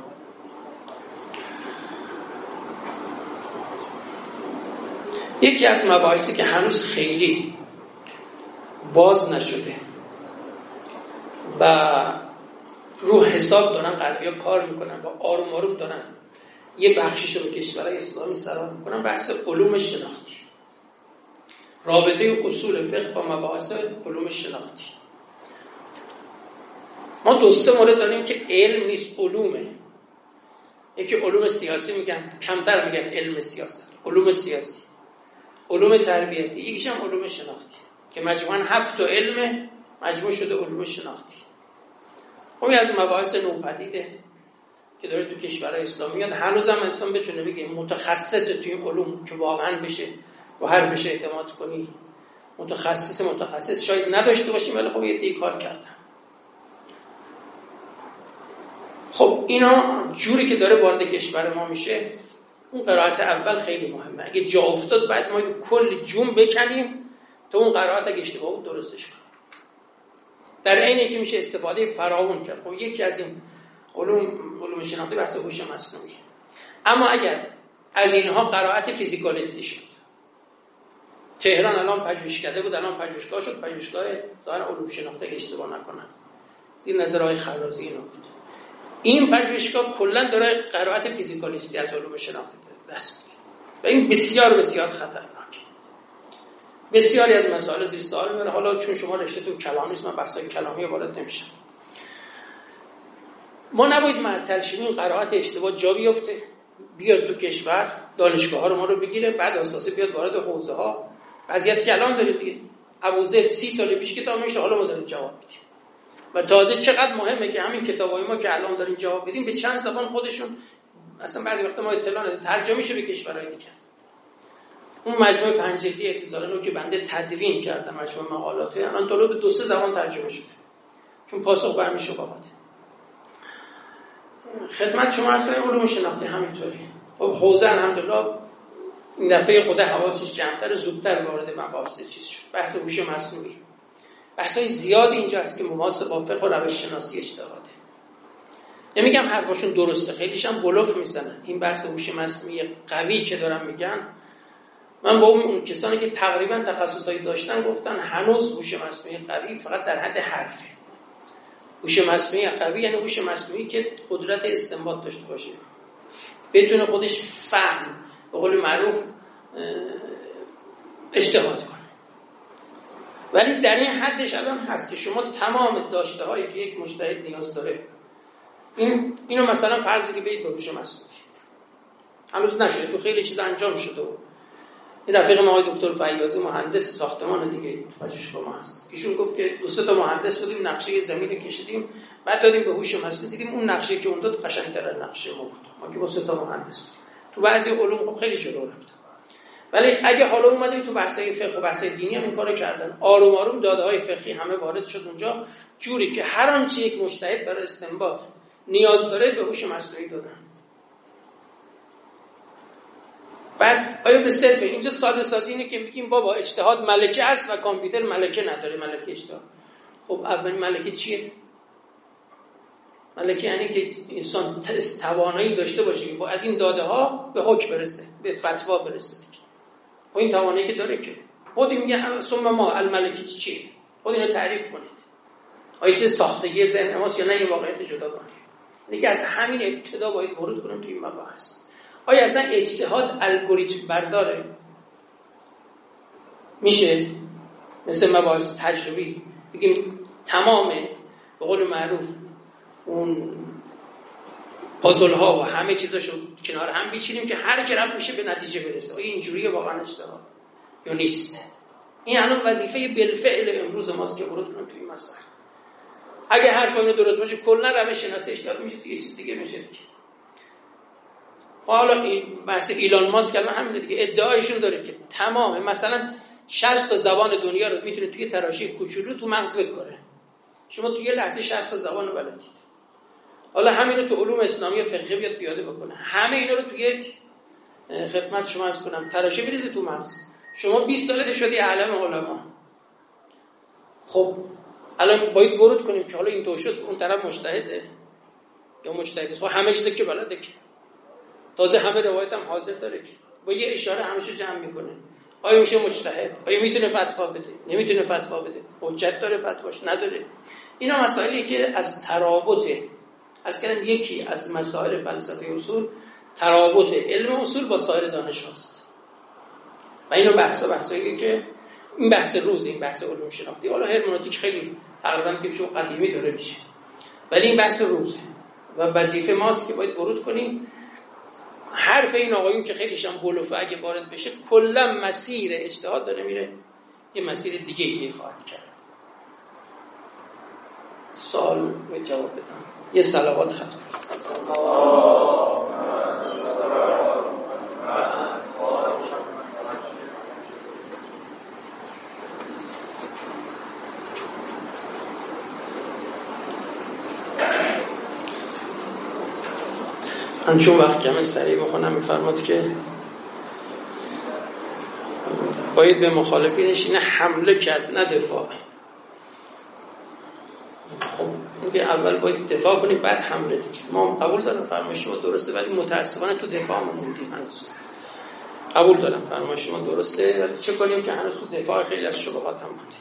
Speaker 2: یکی از مباحثی که هنوز خیلی باز نشده و رو حساب دارن غربی کار می‌کنن و آروم آروم دارن یه بخشش رو کشورهای اسلامی سران می‌کنن بحث علوم شناختی. رابطه اصول فقه با مباحث علوم شناختی. ما دو سه مورد داریم که علم نیست علومه. یکی علوم سیاسی میگن کمتر میگن علم سیاست. علوم سیاسی. علوم تربیتی. یکیش هم علوم شناختی. که مجموعا هفت تا علم مجموع شده علوم شناختی. خب از مباحث نوپدیده که داره تو کشورهای اسلامی میاد. هنوز هم انسان بتونه بگه متخصص توی علوم که واقعا بشه و هر بشه اعتماد کنی. متخصص متخصص. شاید نداشته باشیم ولی خب یه کار کردن. خب اینا جوری که داره وارد کشور ما میشه اون قرائت اول خیلی مهمه. اگه جا افتاد بعد ما کل جون بکنیم تا اون قرائت اگه اشتباه بود درستش کنیم. در عین که میشه استفاده فراون کرد. خب یکی از این علوم علوم شناختی بحث هوش مصنوعی. اما اگر از اینها قرائت فیزیکالیستی شد. تهران الان پژوهشکده بود الان پژوهشگاه شد. پژوهشگاه ظاهر علوم شناختی اشتباه نکنم. زیر نظرهای خرازی اینو بود. این پژوهشگاه کلا داره قرائت فیزیکالیستی از علوم شناختی دست میده و این بسیار بسیار خطرناک. بسیاری از مسائل زیر سوال می‌بره. حالا چون شما رشته کلام نیست من بحثای کلامی وارد نمیشم. ما نباید معطل شیم. این قرائت اشتباه جا بیفته. بیاد تو کشور دانشگاه ها رو ما رو بگیره بعد اساسه بیاد وارد حوزه ها وضعیت کلام داریم دیگه. ابوزید سی سال پیش کتاب میشه حالا ما داریم جواب میدیم. و تازه چقدر مهمه که همین کتابای ما که الان داریم جواب بدیم به چند زبان خودشون اصلا بعضی وقت ما اطلاع نداریم ترجمه شه به کشورهای دیگه اون مجموعه پنج جلدی اتصال که بنده تدوین کردم مجموعه مقالاته الان دلو به دو سه زبان ترجمه شده. چون پاسخ برمی شبابات خدمت شما از علوم شناختی همینطوری. خب حوزه الحمدلله این دفعه خود حواسش جمعتر زودتر وارد مباحث چیز شد. بحث هوش مصنوعی. بحث های زیادی اینجا هست که مماس با فقه و روش شناسی اجتهاده نمیگم حرفاشون درسته خیلیش هم بلوف می‌زنن. این بحث هوش مصنوعی قوی که دارن میگن من با اون کسانی که تقریبا تخصصایی داشتن گفتن هنوز هوش مصنوعی قوی فقط در حد حرفه. هوش مصنوعی قوی یعنی هوش مصنوعی که قدرت استنباط داشته باشه. بدون خودش فهم به قول معروف اجتهاد ولی در این حدش الان هست که شما تمام داشته هایی که یک مجتهد نیاز داره این اینو مثلا فرضی که بید به هوش مصنوعی. هنوز نشده تو خیلی چیز انجام شده. این رفیق ما آقای دکتر فیاضی مهندس ساختمان دیگه پژوهشگاه ما هست. ایشون گفت که دو سه تا مهندس بودیم نقشه زمین کشیدیم بعد دادیم به هوش مصنوعی دیدیم اون نقشه که اون داد قشنگتر نقشه ما بود. ما که با سه تا مهندس بودیم. تو بعضی علوم خب خیلی جلو رفت ولی اگه حالا اومدیم تو بحثای فقه و بحثای دینی هم این کارو کردن. آروم آروم داده های فقهی همه وارد شد اونجا. جوری که هر آنچه یک مجتهد برای استنباط نیاز داره به هوش مصنوعی دادن. بعد آیا به صرف اینجا ساده سازی اینه که میگیم بابا اجتهاد ملکه است و کامپیوتر ملکه نداره ملکه اجتهاد. خب اولین ملکه چیه؟ ملکه یعنی که انسان توانایی داشته باشه با از این داده ها به حکم برسه به فتوا برسه. خب این توانایی که داره که. خودی میگه ثم ما الملکه چیه خود اینو تعریف کنید. آیا چیز ساختگی ذهن ماست یا نه؟ این واقعیت جدا کنید. دیگه از همین ابتدا باید ورود کنیم توی این مباحث. آیا اصلا اجتهاد الگوریتم برداره؟ میشه مثل مباحث تجربی بگیم تمام به قول معروف اون پازل ها و همه چیزاشو کنار هم بیچینیم که هر که رفت میشه به نتیجه برسه. آیا اینجوریه؟ واقعا اجتهاد یا نیست. این الان وظیفه بالفعل امروز ماست که ورود کنیم توی مسائل اگه حرف اون درست باشه کلا روش شناسی اشتغال میشه یه چیز دیگه میشه دیگه. حالا این بحث ایلان ماسک الان همین دیگه. ادعایشون داره که تمام مثلا 60 تا زبان دنیا رو می‌تونه توی تراشی کوچولو تو مغز بکنه شما توی یه لحظه 60 تا زبان رو بلدید حالا همین تو علوم اسلامی فقهی بیاد پیاده بکنه. همه اینا رو تو یک خدمت شما از کنم. تراشی بریزه تو مغز. شما 20 ساله شدی علم علما. خب الان باید ورود کنیم که حالا این تو شد اون طرف مجتهده یا مجتهد خب همه چیزی که بلده که. تازه همه روایت هم حاضر داره که. با یه اشاره همشو جمع می‌کنه. آیا میشه مجتهد؟ آیا می‌تونه فتوا بده؟ نمی‌تونه فتوا بده. حجت داره فتواش نداره. اینا مسائلی که از ترابط از کردم یکی از مسائل فلسفه اصول ترابط علم اصول با سایر دانش هاست و اینو بحثا بحثایی که این بحث روز این بحث علوم شناختی. حالا هرمنوتیک خیلی تقریبا که شما قدیمی داره میشه. ولی این بحث روزه. و وظیفه ماست که باید ورود کنیم. حرف این آقایون که خیلیش هم بلوفه اگه وارد بشه کلا مسیر اجتهاد داره میره. یه مسیر دیگه ای خواهد کرد. سوال و جواب بدم. یه سلوات خط. من چون وقت کم سریع بخونم میفرماد که باید به مخالفینش اینه حمله کرد نه دفاع خب اینکه اول باید دفاع کنیم بعد حمله دیگه. ما قبول دارم فرمایش شما درسته ولی متاسفانه تو دفاع ما بودیم هنوز. قبول دارم فرمایش شما درسته ولی چه کنیم که هنوز تو دفاع خیلی از شبهات هم بودیم.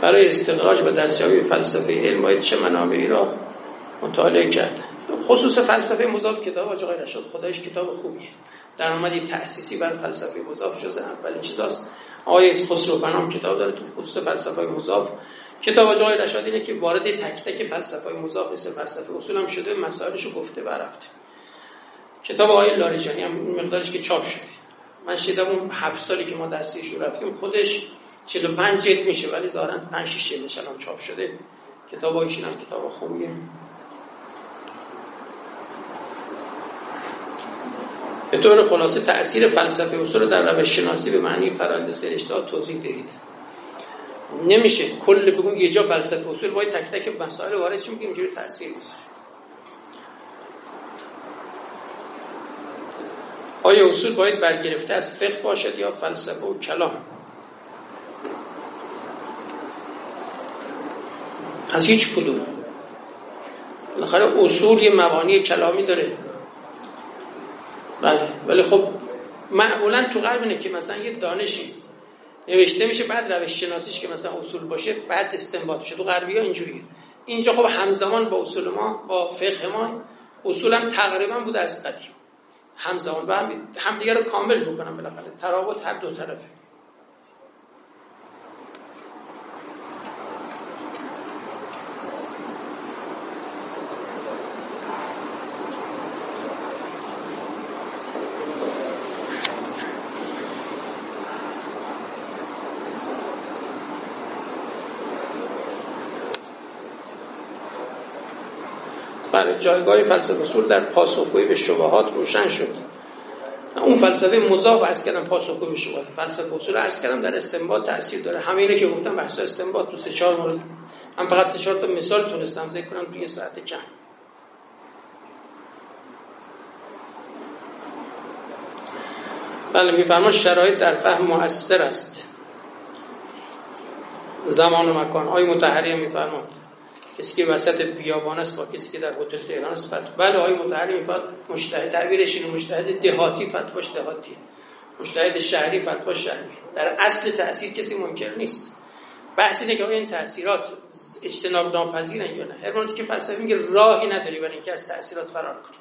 Speaker 2: برای استقراج و دستیابی فلسفه علم باید چه منابعی را مطالعه کرد خصوص فلسفه مضاف کتاب آقای رشاد خدایش کتاب خوبیه. در آمدی تأسیسی بر فلسفه مضاف جز اولین چیزاست. آقای خسرو بنام کتاب داره تو خصوص فلسفه مضاف. کتاب آقای رشاد اینه که وارد تک تک فلسفه مضاف مثل فلسفه اصول هم شده مسائلشو گفته برفته کتاب آقای لاریجانی هم مقدارش که چاپ شده. من شیدم اون هفت سالی که ما درسیش رفتیم خودش 45 جلد میشه ولی ظاهرا 5 6 جلدش الان چاپ شده. کتاب ایشون هم کتاب خوبیه. به طور خلاصه تأثیر فلسفه اصول در روش شناسی به معنی فرآیند سرشته توضیح دهید. نمیشه کل بگون یه جا فلسفه اصول باید تک تک مسائل وارد چی میگیم اینجوری تأثیر می‌ذاره. آیا اصول باید برگرفته از فقه باشد یا فلسفه و کلام؟ از هیچ کدوم. بالاخره اصول یه مبانی کلامی داره. بله. ولی خب معمولا تو قلب اینه که مثلا یه دانشی نوشته میشه بعد روش شناسیش که مثلا اصول باشه بعد استنباط بشه تو غربی ها اینجوریه. اینجا خب همزمان با اصول ما با فقه ما اصول هم تقریبا بوده از قدیم. همزمان و هم همدیگه رو کامل بکنم بالاخره. ترابط هر دو طرفه. بله جایگاه فلسفه اصول در پاسخگویی به شبهات روشن شد. اون فلسفه مضاف از کردم پاسخگویی به شبهات. فلسفه اصول عرض کردم در استنباط تاثیر داره. همه اینه که گفتم بحث استنباط تو سه چهار مورد. من فقط سه چهار تا مثال تونستم ذکر کنم توی ساعت کم. بله میفرما شرایط در فهم مؤثر است. زمان و مکان. آی متحری میفرماد کسی که وسط بیابان است با کسی که در هتل تهران است فتوا. بله آقای متحری میفرد مجتهد تعبیرش اینه مجتهد دهاتی فتواش دهاتی. مجتهد شهری فتوا شهری. در اصل تاثیر کسی منکر نیست. بحث اینه که این تاثیرات اجتناب ناپذیرن یا نه؟ هرمونی که فلسفه میگه راهی نداری برای اینکه از تاثیرات فرار کنی.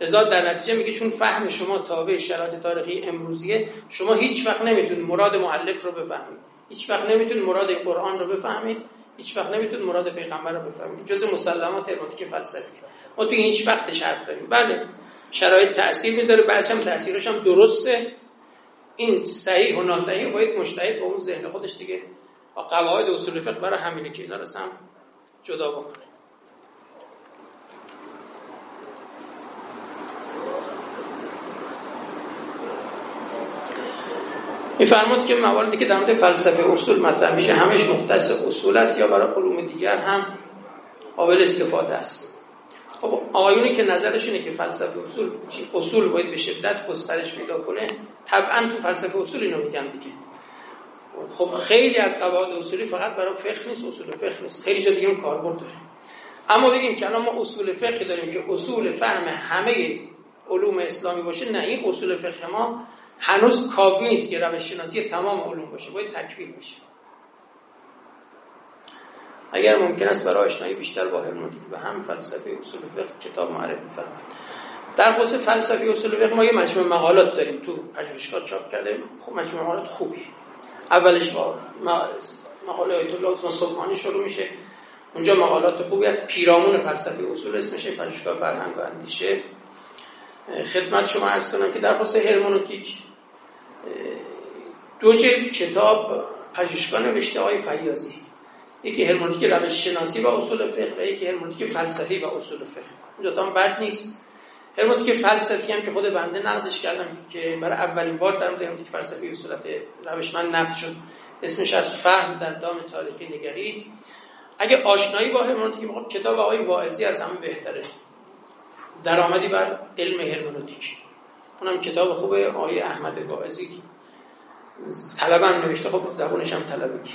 Speaker 2: لذا در نتیجه میگه چون فهم شما تابع شرایط تاریخی امروزیه شما هیچ وقت نمی‌تونید مراد معلف رو بفهمید. هیچ وقت نمی‌تونید مراد قرآن رو بفهمید. هیچ وقت نمیتون مراد پیغمبر رو بفهمید جز مسلمات ارماتیک فلسفی ما تو هیچ وقت حرف داریم. بله شرایط تاثیر می‌ذاره بعضی هم تاثیرش هم درسته. این صحیح و ناصحیح باید مشتهد با اون ذهن خودش دیگه. با قواعد اصول فقه برای همینه که اینا رو هم جدا بکنه. میفرمود که مواردی که در مورد فلسفه اصول مطرح میشه همش مختص اصول است یا برای علوم دیگر هم قابل استفاده است. خب آقایونی که نظرش اینه که فلسفه اصول اصول باید به شدت گسترش پیدا کنه طبعا تو فلسفه اصول اینو میگن دیگه. خب خیلی از قواعد اصولی فقط برای فقه نیست اصول فقه نیست. خیلی جا دیگه کاربرد داره. اما بگیم که الان ما اصول فقه داریم که اصول فهم همه علوم اسلامی باشه نه این اصول فقه ما هنوز کافی نیست که روش شناسی تمام علوم باشه باید تکمیل بشه. اگر ممکن است برای آشنایی بیشتر با هرمونتیک و هم فلسفه اصول فقه کتاب معرفی فرمایید. در خصوص فلسفه اصول فقه ما یه مجموعه مقالات داریم تو پژوهشگاه چاپ کرده خب مجموعه مقالات خوبیه. اولش با مقاله آیت الله عثمان صبحانی شروع میشه. اونجا مقالات خوبی از پیرامون فلسفه اصول اسمشه پژوهشگاه فرهنگ و اندیشه. خدمت شما عرض کنم که در خصوص هرمونوتیک دو جلد کتاب پژوهشگاه نوشته های فیاضی. یکی هرمونوتیک روش شناسی و اصول فقه و یکی هرمونوتیک فلسفی و اصول فقه. این دوتا بد نیست. هرمونوتیک فلسفی هم که خود بنده نقدش کردم که برای اولین بار در هرمونوتیک فلسفی به صورت روش من نقد شد. اسمش از فهم در دام تاریخی نگری. اگه آشنایی با هرمونوتیک کتاب آقای واعظی از همه بهتره. درآمدی بر علم هرمونوتیک اونم کتاب خوبه آقای احمد واعظی طلبم نوشته. خب زبونش هم طلبی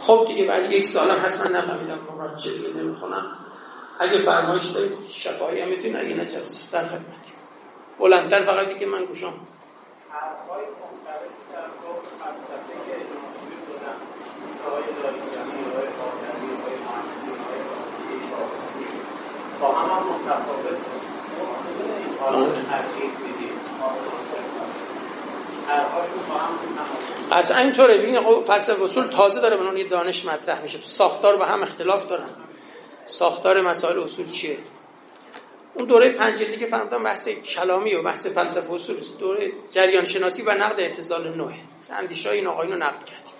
Speaker 2: خب دیگه بعد یک سال هم حتما نفهمیدم چه دیگه نمی‌خونم. اگه فرمایش دارید شفاهی هم می‌تونید. اگه نه در خدمتی بلندتر فقط که من گوشم. با هم اینطوره. ببین فلسفه اصول تازه داره به یه دانش مطرح میشه. ساختار با هم اختلاف دارن. ساختار مسائل اصول چیه؟ اون دوره پنج جلدی که فرمودم بحث کلامی و بحث فلسفه اصول دوره جریان شناسی و نقد اتصال نوع اندیشه این آقایون رو نقد کردیم.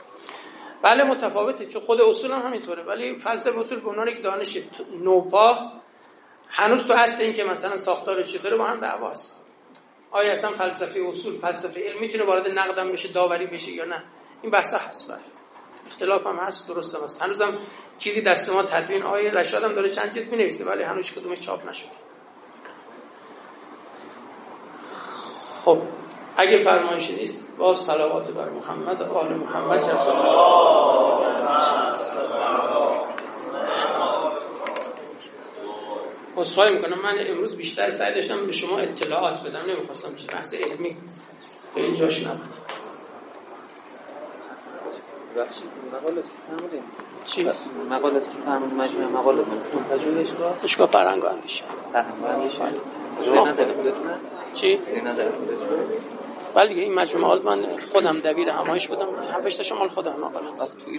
Speaker 2: بله متفاوته. چون خود اصول هم همینطوره. ولی فلسفه اصول به عنوان یک دانش نوپا هنوز تو هست این که مثلا ساختار چه داره با هم دعواست آیا اصلا فلسفه اصول فلسفه علم می‌تونه وارد نقدم بشه داوری بشه یا نه؟ این بحث هست بله. اختلاف هم هست درست هم هست. هنوزم چیزی دست ما تدوین آیه رشاد هم داره چند جلد می‌نویسه؟ ولی هنوز کدومش چاپ نشده. خب اگه فرمایشی نیست باز صلوات بر محمد آل محمد. جزا اصخایی می‌کنم. من امروز بیشتر سعی داشتم به شما اطلاعات بدم. نمی‌خواستم چه بحث علمی به اینجاش نبود. چی؟
Speaker 3: مقالت که فرمودین مجموعه مقالت منتجه اشگاه
Speaker 2: اشگاه فرهنگ و اندیشه
Speaker 3: فرهنگ و اندیشه
Speaker 2: چی؟ ولی دیگه این مجموعه مقالت من خودم دبیر همایش بودم. هم شما خودم مقالت
Speaker 3: توی